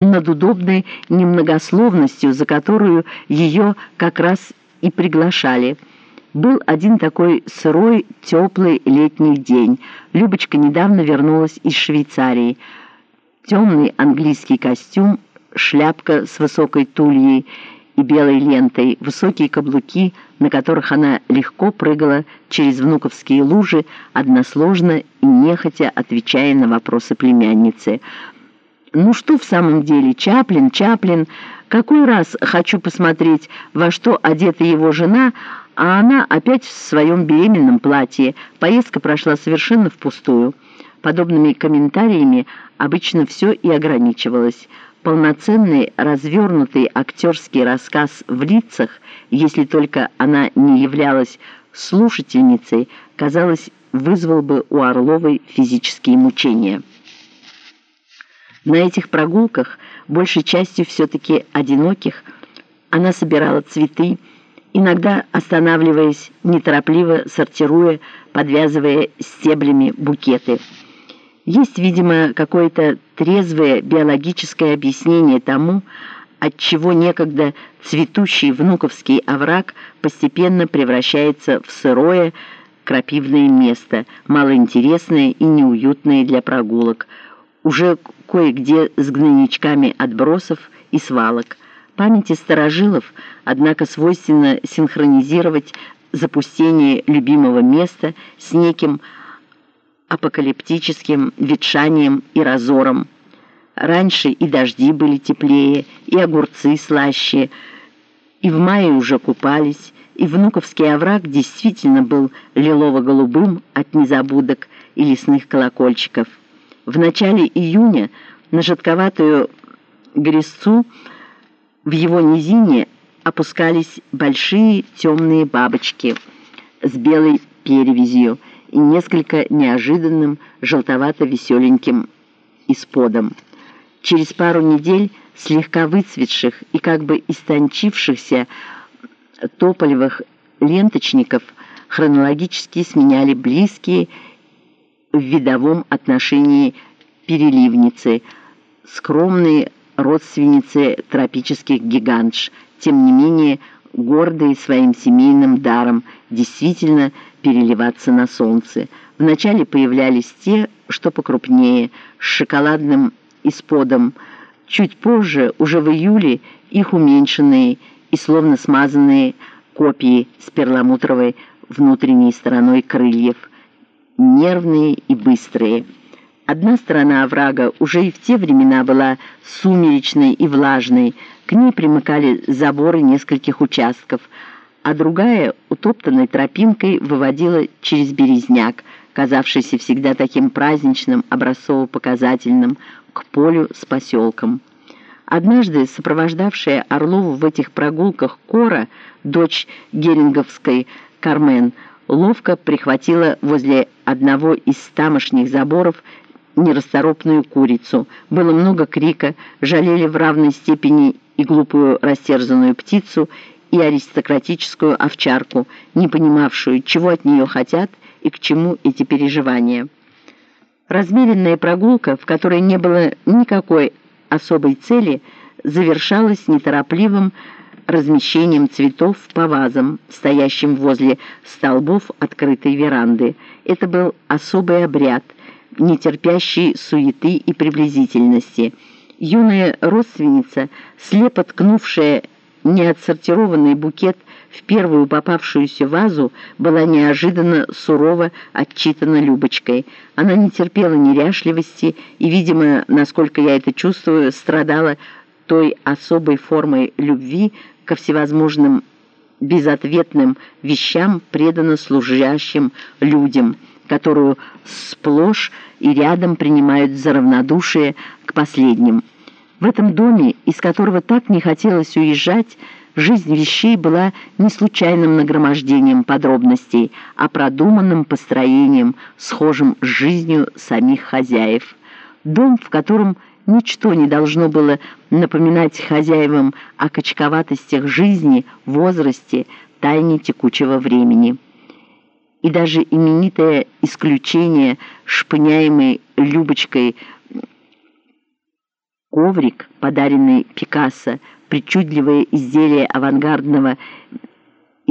над удобной немногословностью, за которую ее как раз и приглашали. Был один такой сырой, теплый летний день. Любочка недавно вернулась из Швейцарии. Темный английский костюм, шляпка с высокой тульей и белой лентой, высокие каблуки, на которых она легко прыгала через внуковские лужи, односложно и нехотя отвечая на вопросы племянницы – ну что в самом деле, Чаплин, Чаплин, какой раз хочу посмотреть, во что одета его жена, а она опять в своем беременном платье. Поездка прошла совершенно впустую. Подобными комментариями обычно все и ограничивалось. Полноценный, развернутый актерский рассказ в лицах, если только она не являлась слушательницей, казалось, вызвал бы у Орловой физические мучения. На этих прогулках, большей частью все-таки одиноких, она собирала цветы, иногда останавливаясь, неторопливо сортируя, подвязывая стеблями букеты. Есть, видимо, какое-то трезвое биологическое объяснение тому, отчего некогда цветущий внуковский овраг постепенно превращается в сырое, крапивное место, малоинтересное и неуютное для прогулок – уже кое-где с гнойничками отбросов и свалок. Памяти старожилов, однако, свойственно синхронизировать запустение любимого места с неким апокалиптическим ветшанием и разором. Раньше и дожди были теплее, и огурцы слаще, и в мае уже купались, и Внуковский овраг действительно был лилово-голубым от незабудок и лесных колокольчиков. В начале июня на жидковатую грязцу в его низине опускались большие темные бабочки с белой перевязью и несколько неожиданным желтовато-веселеньким исподом. Через пару недель слегка выцветших и как бы истончившихся тополевых ленточников хронологически сменяли близкие в видовом отношении переливницы, скромные родственницы тропических гигантш, тем не менее гордые своим семейным даром действительно переливаться на солнце. Вначале появлялись те, что покрупнее, с шоколадным исподом. Чуть позже, уже в июле, их уменьшенные и словно смазанные копии с перламутровой внутренней стороной крыльев нервные и быстрые. Одна сторона оврага уже и в те времена была сумеречной и влажной, к ней примыкали заборы нескольких участков, а другая, утоптанной тропинкой, выводила через березняк, казавшийся всегда таким праздничным, образцово-показательным, к полю с поселком. Однажды сопровождавшая Орлову в этих прогулках Кора, дочь Геринговской Кармен, ловко прихватила возле одного из тамошних заборов нерасторопную курицу. Было много крика, жалели в равной степени и глупую растерзанную птицу, и аристократическую овчарку, не понимавшую, чего от нее хотят и к чему эти переживания. Размеренная прогулка, в которой не было никакой особой цели, завершалась неторопливым размещением цветов по вазам, стоящим возле столбов открытой веранды. Это был особый обряд, не терпящий суеты и приблизительности. Юная родственница, слепо ткнувшая неотсортированный букет в первую попавшуюся вазу, была неожиданно сурово отчитана Любочкой. Она не терпела неряшливости и, видимо, насколько я это чувствую, страдала той особой формой любви, ко всевозможным безответным вещам предано служащим людям, которую сплошь и рядом принимают за равнодушие к последним. В этом доме, из которого так не хотелось уезжать, жизнь вещей была не случайным нагромождением подробностей, а продуманным построением, схожим с жизнью самих хозяев. Дом, в котором Ничто не должно было напоминать хозяевам о качковатостях жизни, возрасте, тайне текучего времени. И даже именитое исключение, шпыняемой Любочкой Коврик, подаренный Пикассо, причудливое изделие авангардного